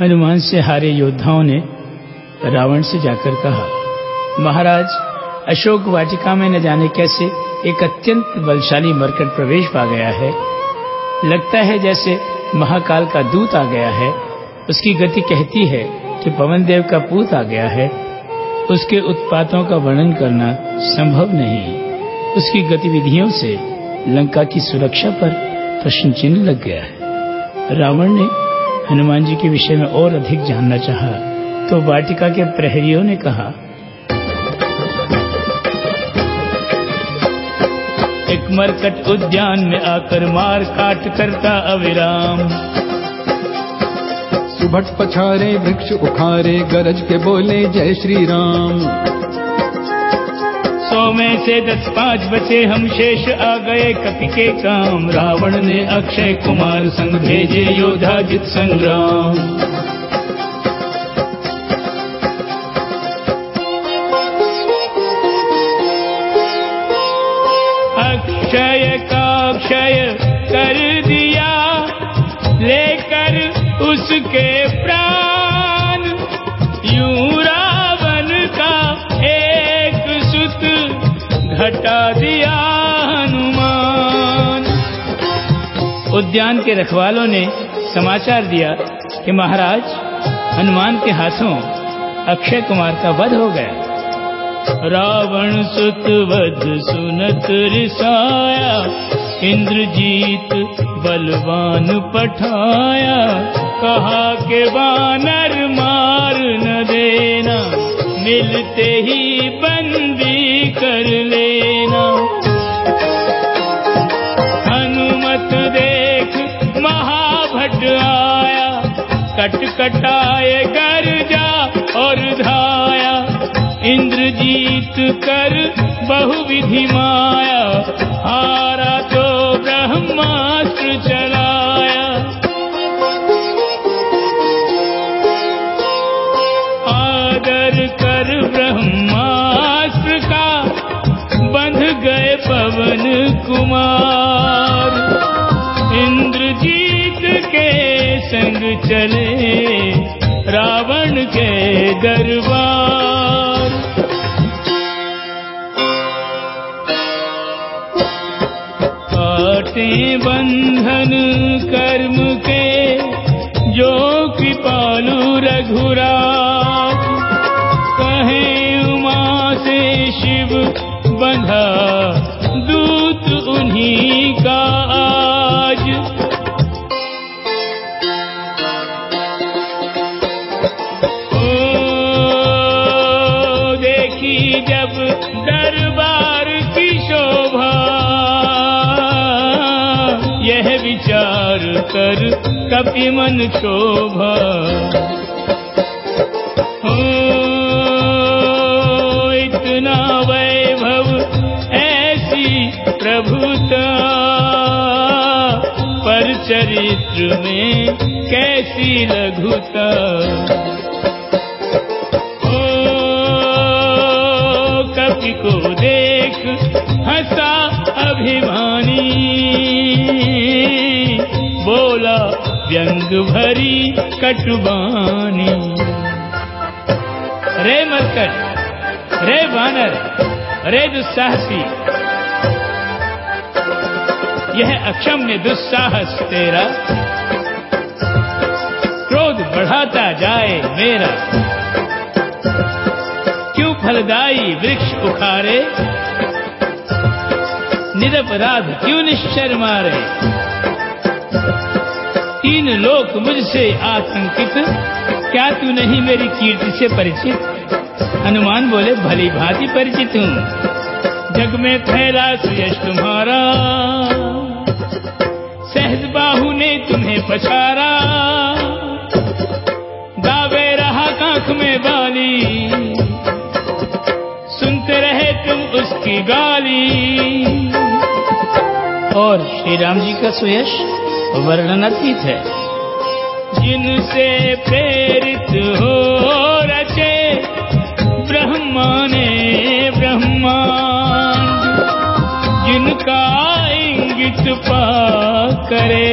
हनुमान से हारे योद्धाओं ने रावण से जाकर कहा, महाराज, अशोक वाटिका में न जाने कैसे एक अत्यंत बलशाली मरकट प्रवेश पा गया है। लगता है जैसे महाकाल का दूत आ गया है। उसकी गति कहती है कि पवन देव का पूत आ गया है। उसके उत्पातों का वर्णन करना संभव नहीं। उसकी गतिविधियों से लंका की सुरक्षा पर प्रश्न चिन्ह लग गया है। रावण ने हनुमान जी के विषय में और अधिक जानना चाहा तो वाटिका के प्रहरियों ने कहा, एक मरकट उद्यान में आकर मार काट करता अविराम। सुभट पछारे वृक्ष उखारे, गरज के बोले जय श्री राम। सौ में से दस पाँच बचे, हम शेष आ गए। कपि के काम, रावण ने अक्षय कुमार संग भेजे योद्धा जित संग्राम। अक्षय का क्षय कर दिया, लेकर उसके प्राण। उद्यान के रखवालों ने समाचार दिया कि महाराज, हनुमान के हाथों अक्षय कुमार का वध हो गया। रावण सुत वध सुनत रिसाया, इंद्रजीत बलवान पठाया। कहा के वानर मार न देना, मिलते ही बंदी कर लेना। महाभट आया, कट कटाए गर्जा और धाया। इंद्रजीत कर बहुविधि माया, हारा तो ब्रह्मास्त्र चलाया। आदर कर ब्रह्मास्त्र का, बंध गए पवन कुमार। रावण के दरबार। काटे बंधन कर्म के जो कृपालु रघुराज। कहे उमा से शिव बंधा कर कपि मन शोभा। हो, इतना वैभव ऐसी प्रभुता, पर चरित्र में कैसी लघुता। ओ कपि को देख हंसा अभिमानी। बोला, व्यंग भरी कटुबानी। रे मरकट रे वानर, रे दुस्साहसी। यह अक्षम्य दुस्साहस तेरा। क्रोध बढ़ाता जाए मेरा। क्यों फलदायी वृक्ष उखारे? निरपराध क्यों निश्चर मारे? तीन लोक मुझसे आतंकित क्या तू नहीं मेरी कीर्ति से परिचित? हनुमान बोले, भली भांति परिचित हूँ। जग में फैला सुयश तुम्हारा। सहज बाहु ने तुम्हें पछारा। दावे रहा कांख में बाली। सुनते रहे तुम उसकी गाली। और श्री राम जी का सुयश? वर्णनातीत है। जिनसे प्रेरित हो रचे, ब्रह्मा ने ब्रह्मांड जिनका इंगित पा करे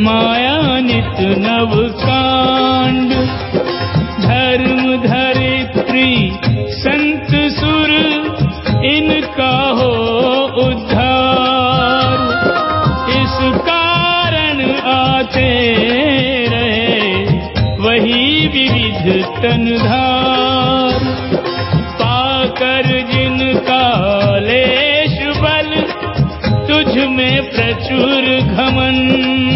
माया नित नव तनधार पाकर जिनका लेश बल, तुझ में प्रचुर घमंड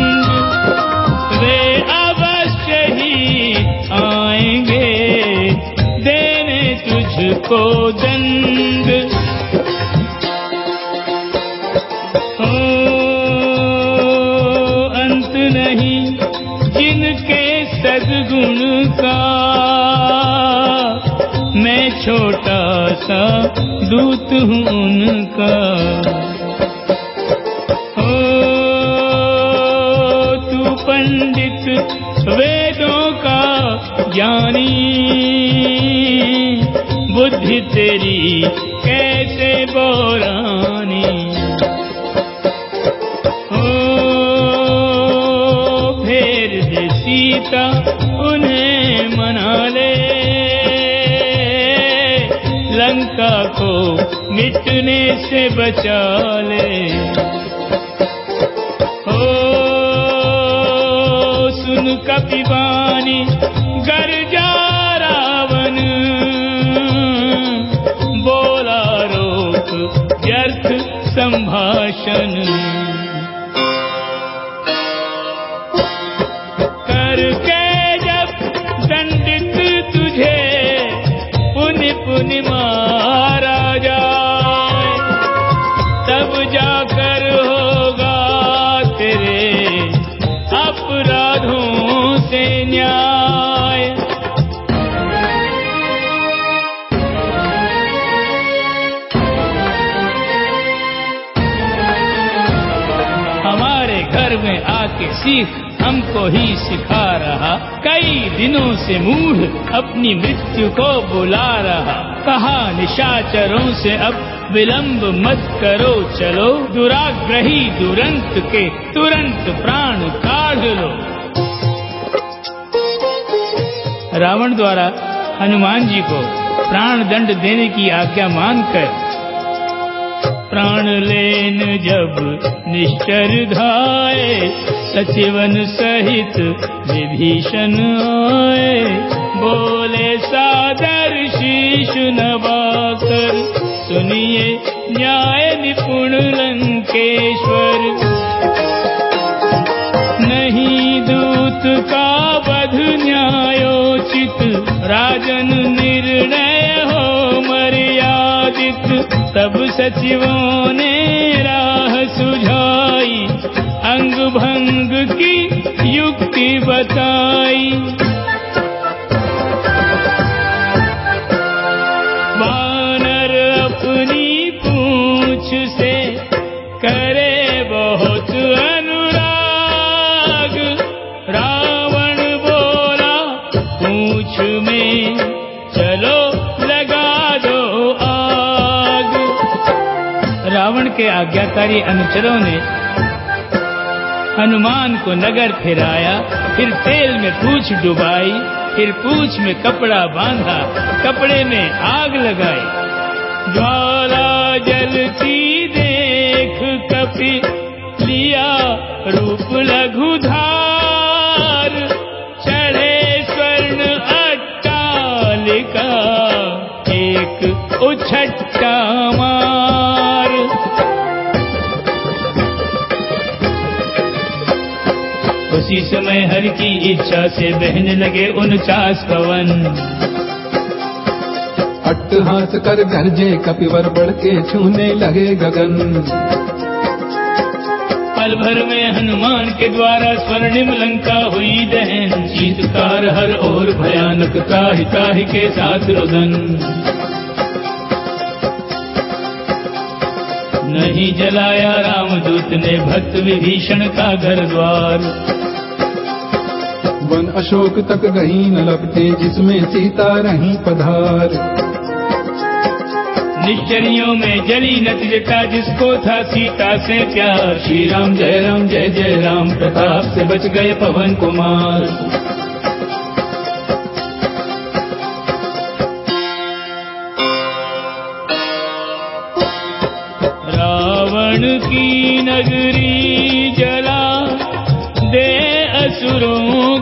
वे अवश्य ही आएँगे, देने तुझको दंड। ओ, अंत नहीं जिनके सदगुण का। छोटा सा दूत हूँ उनका। हो तू पंडित वेदों का ज्ञानी, बुद्धि तेरी कैसे बोरानी? लंका को मिटने से बचा ले। हो सुन कपिवानी गर्जा रावण। बोला रोक व्यर्थ संभाषण। सीख हमको ही सिखा रहा। कई दिनों से मूढ़ अपनी मृत्यु को बुला रहा। कहा निशाचरों से अब विलंब मत करो, चलो दुराग्रही दुरंत के तुरंत प्राण काढ़ लो। रावण द्वारा हनुमान जी को प्राण दंड देने की आज्ञा मानकर प्राण लेन जब निश्चर धाये सचिवन सहित विभीषण आए बोले सादर शीश नवाकर सुनिए न्याय निपुण लंकेश्वर। नहीं दूत का वध न्यायोचित राजन निर्णय तब सचिवों ने राह सुझाई अंग भंग की युक्ति बताई। वानर अपनी पूछ से करे आज्ञाकारी अनुचरों ने हनुमान को नगर फिराया, फिर तेल में पूछ डुबाई, फिर पूछ में कपड़ा बांधा, कपड़े में आग लगाई। ज्वाला जलती देख कपि लिया, रूप लघुधार उसी समय हर की इच्छा से बहने लगे उनचास पवन। अट्टहास कर गरजे कपिवर बढ़ के छूने लगे गगन। पल भर में हनुमान के द्वारा स्वर्णिम लंका हुई दहन। शीतकार हर और भयानक काहि काहि के साथ रुदन। नहीं जलाया रामदूत ने भक्त विभीषण का घर द्वार। अशोक तक गही न लपटे, जिसमें सीता रही पधार। निश्चरियों में जली नतिजता जिसको था सीता से प्यार। श्री राम जय राम, जय जय राम, प्रताप से बच गए पवन कुमार। रावण की नगरी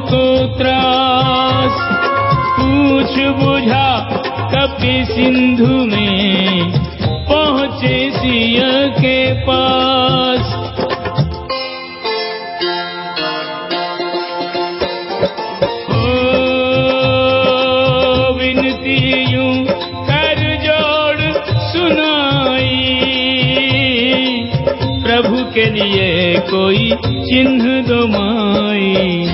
को त्रास पूछ बुझा तपे सिंधु में, पहुँचे सिय के पास। के लिए कोई चिन्ह दो माई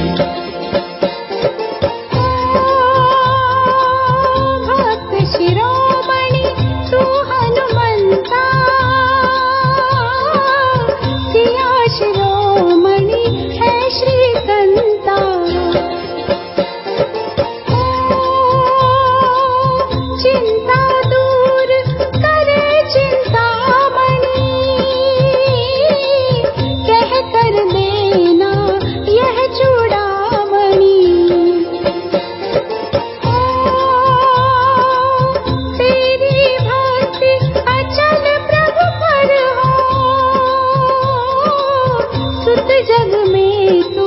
जग में तू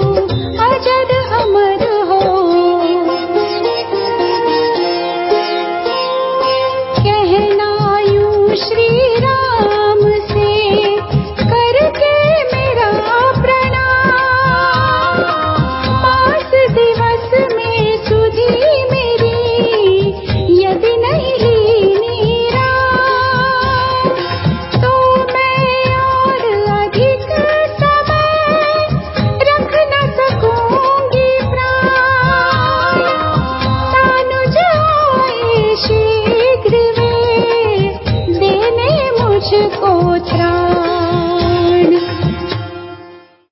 अजद अमर